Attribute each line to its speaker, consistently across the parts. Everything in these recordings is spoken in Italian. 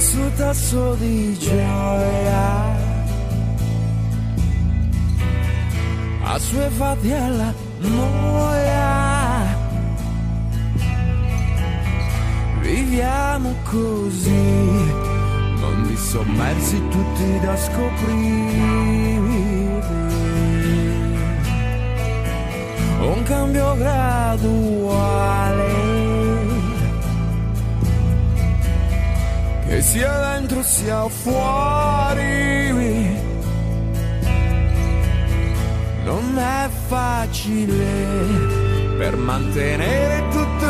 Speaker 1: stesso tasso di gioia. Assuefatti alla noia viviamo così non di sommersi tutti da scoprire. Un cambio graduale che sia dentro sia fuori. Non è facile per mantenere tutto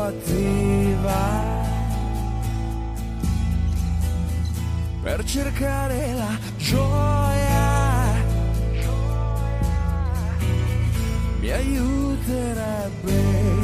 Speaker 1: attiva. per cercare la gioia mi aiuterebbe